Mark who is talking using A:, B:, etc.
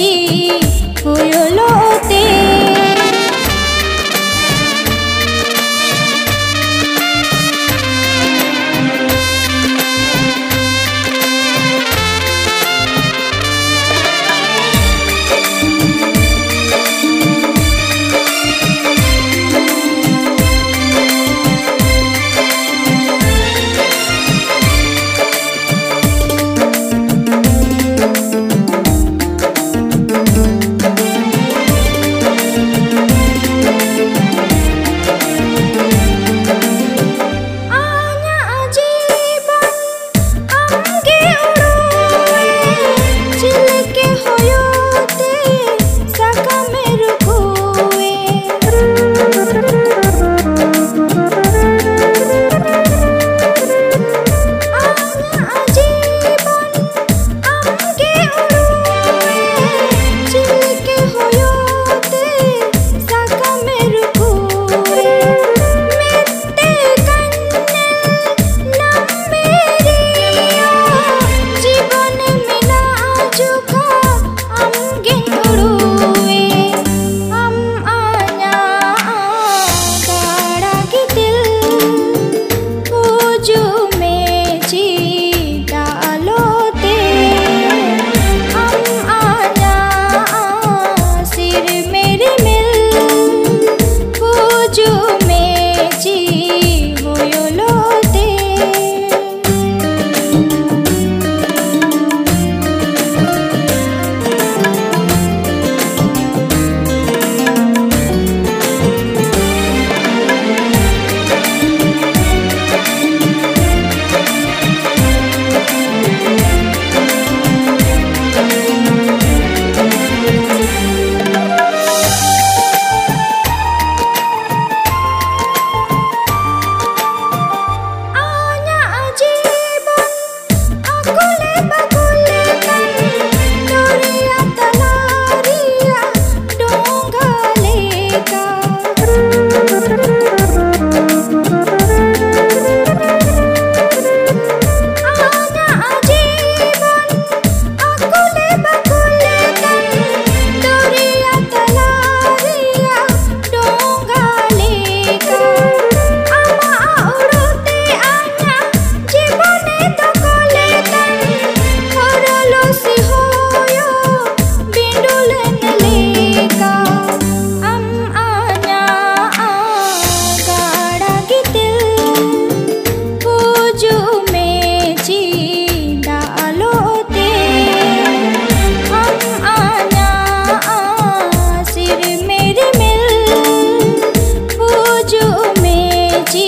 A: खुशी